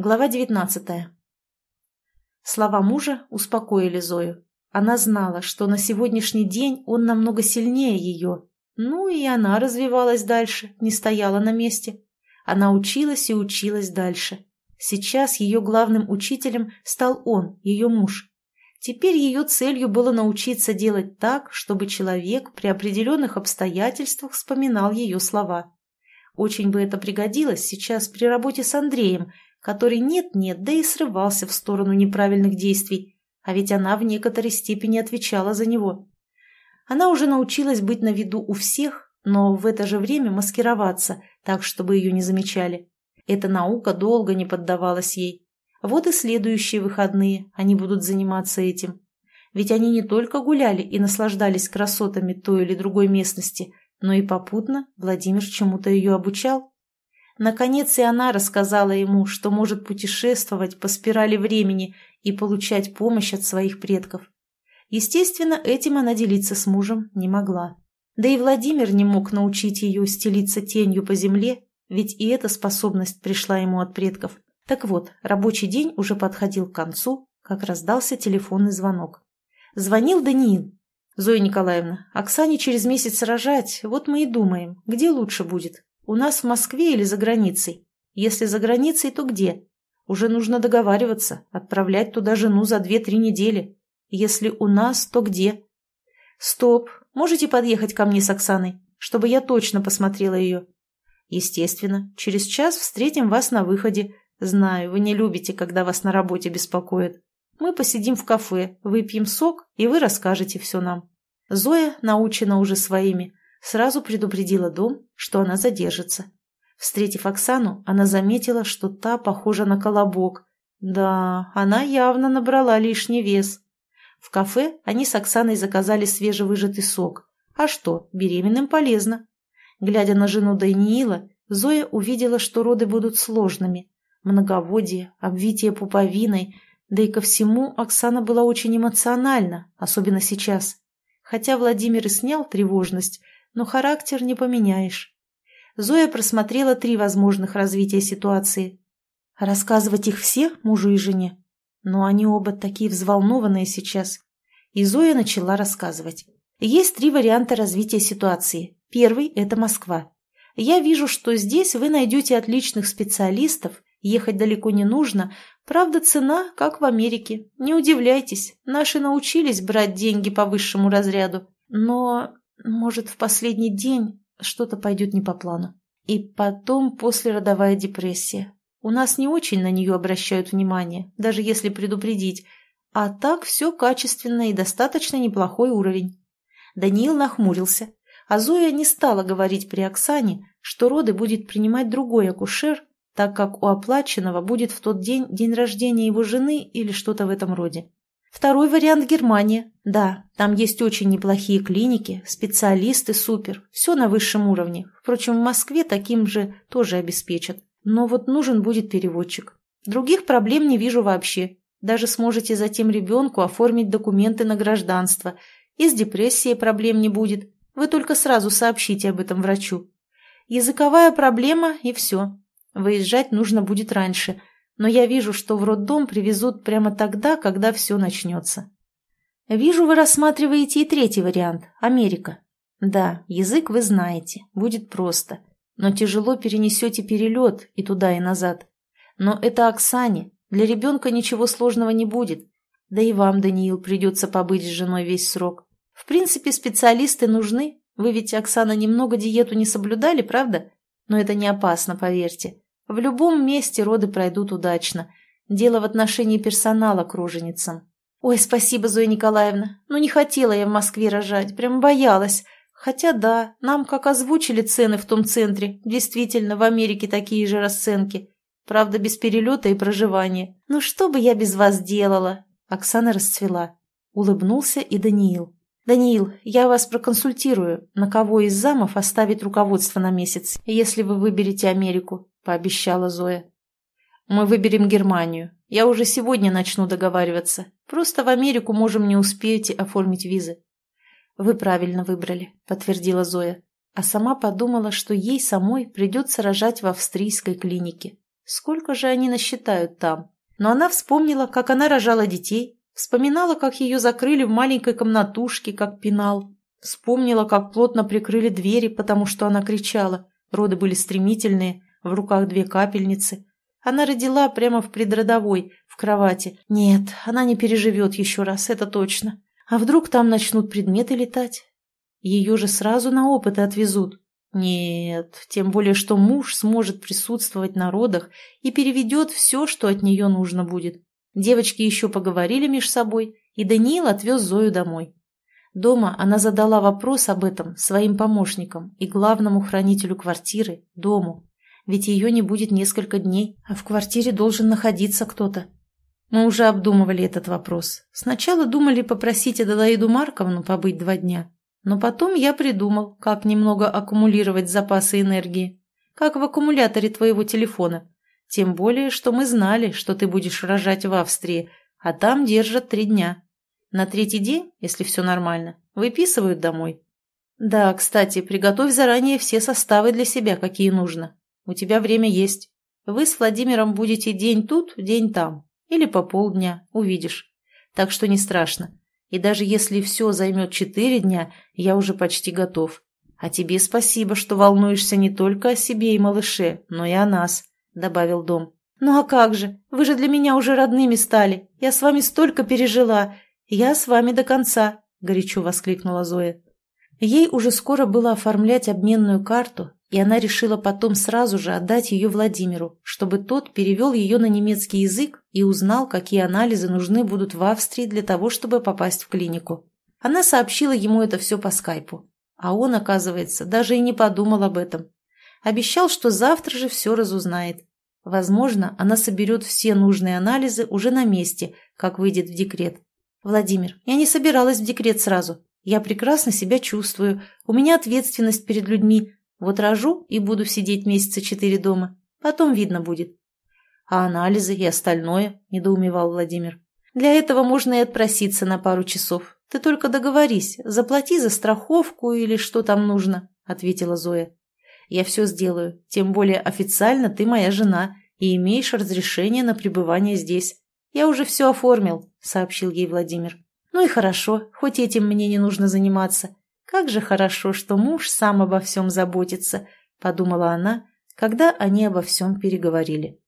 Глава 19. Слова мужа успокоили Зою. Она знала, что на сегодняшний день он намного сильнее ее. Ну и она развивалась дальше, не стояла на месте. Она училась и училась дальше. Сейчас ее главным учителем стал он, ее муж. Теперь ее целью было научиться делать так, чтобы человек при определенных обстоятельствах вспоминал ее слова. Очень бы это пригодилось сейчас при работе с Андреем, который нет-нет, да и срывался в сторону неправильных действий, а ведь она в некоторой степени отвечала за него. Она уже научилась быть на виду у всех, но в это же время маскироваться, так, чтобы ее не замечали. Эта наука долго не поддавалась ей. Вот и следующие выходные они будут заниматься этим. Ведь они не только гуляли и наслаждались красотами той или другой местности, но и попутно Владимир чему-то ее обучал. Наконец и она рассказала ему, что может путешествовать по спирали времени и получать помощь от своих предков. Естественно, этим она делиться с мужем не могла. Да и Владимир не мог научить ее стелиться тенью по земле, ведь и эта способность пришла ему от предков. Так вот, рабочий день уже подходил к концу, как раздался телефонный звонок. Звонил Даниил. «Зоя Николаевна, Оксане через месяц рожать, вот мы и думаем, где лучше будет, у нас в Москве или за границей? Если за границей, то где? Уже нужно договариваться, отправлять туда жену за две-три недели. Если у нас, то где? Стоп, можете подъехать ко мне с Оксаной, чтобы я точно посмотрела ее? Естественно, через час встретим вас на выходе. Знаю, вы не любите, когда вас на работе беспокоят. Мы посидим в кафе, выпьем сок, и вы расскажете все нам. Зоя научена уже своими, Сразу предупредила дом, что она задержится. Встретив Оксану, она заметила, что та похожа на колобок. Да, она явно набрала лишний вес. В кафе они с Оксаной заказали свежевыжатый сок. А что, беременным полезно. Глядя на жену Даниила, Зоя увидела, что роды будут сложными. Многоводие, обвитие пуповиной, да и ко всему Оксана была очень эмоциональна, особенно сейчас. Хотя Владимир и снял тревожность, но характер не поменяешь. Зоя просмотрела три возможных развития ситуации. Рассказывать их все мужу и жене? Но они оба такие взволнованные сейчас. И Зоя начала рассказывать. Есть три варианта развития ситуации. Первый – это Москва. Я вижу, что здесь вы найдете отличных специалистов, ехать далеко не нужно. Правда, цена, как в Америке. Не удивляйтесь, наши научились брать деньги по высшему разряду. Но может, в последний день что-то пойдет не по плану. И потом послеродовая депрессия. У нас не очень на нее обращают внимание, даже если предупредить. А так все качественно и достаточно неплохой уровень. Даниил нахмурился, а Зоя не стала говорить при Оксане, что роды будет принимать другой акушер, так как у оплаченного будет в тот день день рождения его жены или что-то в этом роде. Второй вариант – Германия. Да, там есть очень неплохие клиники, специалисты супер, все на высшем уровне. Впрочем, в Москве таким же тоже обеспечат. Но вот нужен будет переводчик. Других проблем не вижу вообще. Даже сможете затем ребенку оформить документы на гражданство. И с депрессией проблем не будет. Вы только сразу сообщите об этом врачу. Языковая проблема и все. Выезжать нужно будет раньше – но я вижу, что в роддом привезут прямо тогда, когда все начнется. Вижу, вы рассматриваете и третий вариант – Америка. Да, язык вы знаете, будет просто, но тяжело перенесете перелет и туда, и назад. Но это Оксане, для ребенка ничего сложного не будет. Да и вам, Даниил, придется побыть с женой весь срок. В принципе, специалисты нужны. Вы ведь, Оксана, немного диету не соблюдали, правда? Но это не опасно, поверьте. В любом месте роды пройдут удачно. Дело в отношении персонала к роженицам. Ой, спасибо, Зоя Николаевна. Ну, не хотела я в Москве рожать, прям боялась. Хотя да, нам как озвучили цены в том центре. Действительно, в Америке такие же расценки. Правда, без перелета и проживания. Ну, что бы я без вас делала? Оксана расцвела. Улыбнулся и Даниил. «Даниил, я вас проконсультирую, на кого из замов оставить руководство на месяц, если вы выберете Америку пообещала Зоя. «Мы выберем Германию. Я уже сегодня начну договариваться. Просто в Америку можем не успеть оформить визы». «Вы правильно выбрали», — подтвердила Зоя. А сама подумала, что ей самой придется рожать в австрийской клинике. Сколько же они насчитают там? Но она вспомнила, как она рожала детей, вспоминала, как ее закрыли в маленькой комнатушке, как пенал. Вспомнила, как плотно прикрыли двери, потому что она кричала. Роды были стремительные, в руках две капельницы. Она родила прямо в предродовой, в кровати. Нет, она не переживет еще раз, это точно. А вдруг там начнут предметы летать? Ее же сразу на опыты отвезут. Нет, тем более, что муж сможет присутствовать на родах и переведет все, что от нее нужно будет. Девочки еще поговорили меж собой, и Даниил отвез Зою домой. Дома она задала вопрос об этом своим помощникам и главному хранителю квартиры, дому. Ведь ее не будет несколько дней, а в квартире должен находиться кто-то. Мы уже обдумывали этот вопрос. Сначала думали попросить Аделаиду Марковну побыть два дня, но потом я придумал, как немного аккумулировать запасы энергии. Как в аккумуляторе твоего телефона. Тем более, что мы знали, что ты будешь рожать в Австрии, а там держат три дня. На третий день, если все нормально, выписывают домой. Да, кстати, приготовь заранее все составы для себя, какие нужно. У тебя время есть. Вы с Владимиром будете день тут, день там. Или по полдня, увидишь. Так что не страшно. И даже если все займет четыре дня, я уже почти готов. А тебе спасибо, что волнуешься не только о себе и малыше, но и о нас», — добавил Дом. «Ну а как же? Вы же для меня уже родными стали. Я с вами столько пережила. Я с вами до конца», — горячо воскликнула Зоя. Ей уже скоро было оформлять обменную карту, и она решила потом сразу же отдать ее Владимиру, чтобы тот перевел ее на немецкий язык и узнал, какие анализы нужны будут в Австрии для того, чтобы попасть в клинику. Она сообщила ему это все по скайпу. А он, оказывается, даже и не подумал об этом. Обещал, что завтра же все разузнает. Возможно, она соберет все нужные анализы уже на месте, как выйдет в декрет. «Владимир, я не собиралась в декрет сразу. Я прекрасно себя чувствую. У меня ответственность перед людьми, вот рожу и буду сидеть месяца четыре дома. Потом видно будет. А анализы и остальное, недоумевал Владимир. Для этого можно и отпроситься на пару часов. Ты только договорись, заплати за страховку или что там нужно, ответила Зоя. Я все сделаю, тем более официально ты моя жена и имеешь разрешение на пребывание здесь. Я уже все оформил, сообщил ей Владимир. Ну и хорошо, хоть этим мне не нужно заниматься. Как же хорошо, что муж сам обо всем заботится, подумала она, когда они обо всем переговорили.